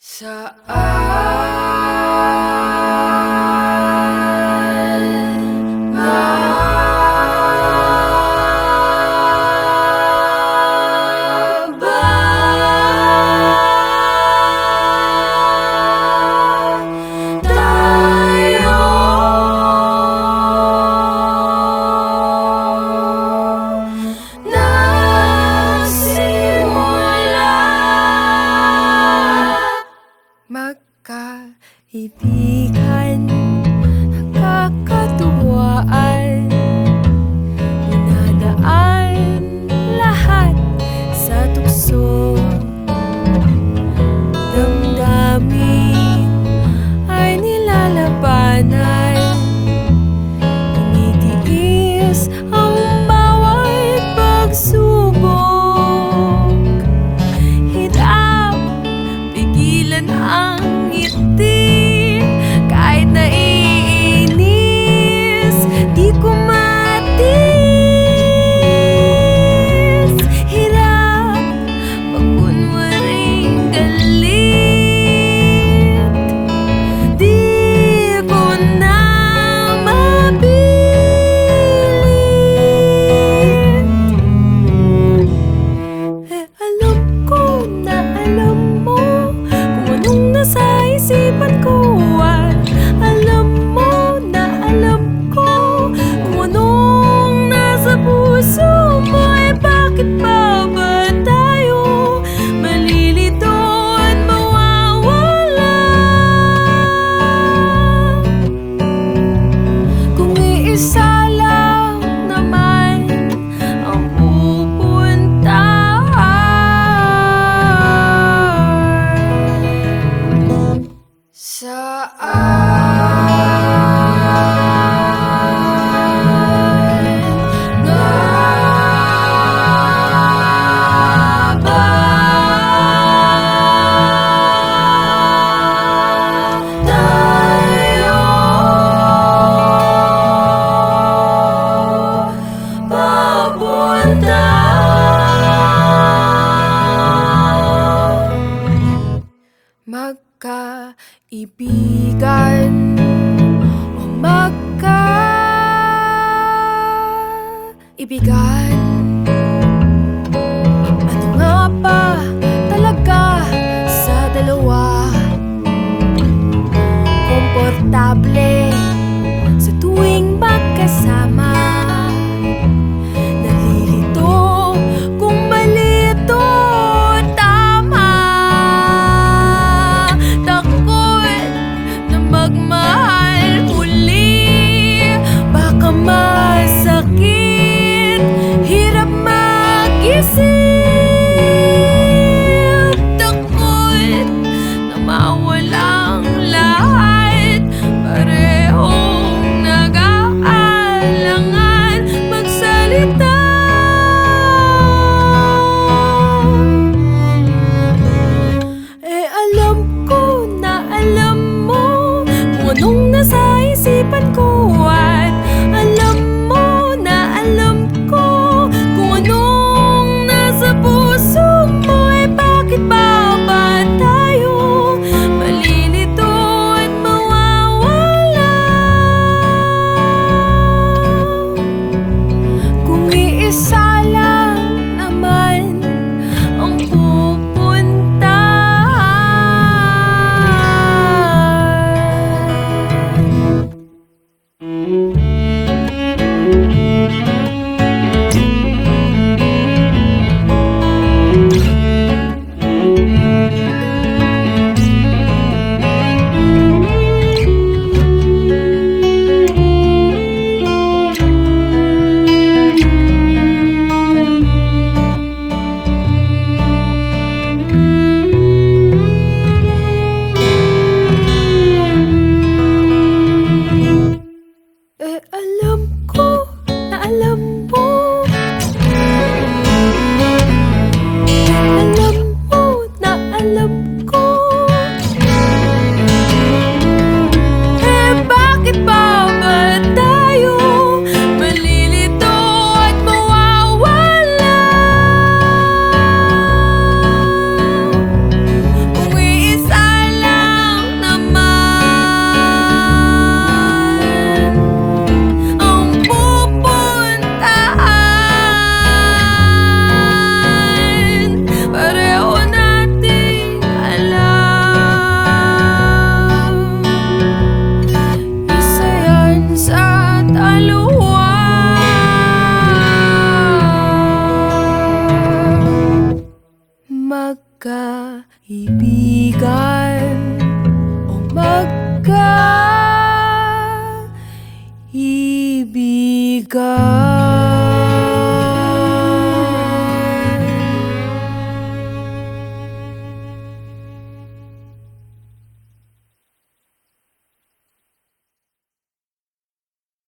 So. Uh, karamihan Nakakatuwaan. Dinadaan lahat sa tukso. Damdamin ay nilalabanan. baby God. Ibigan o magka Ibigan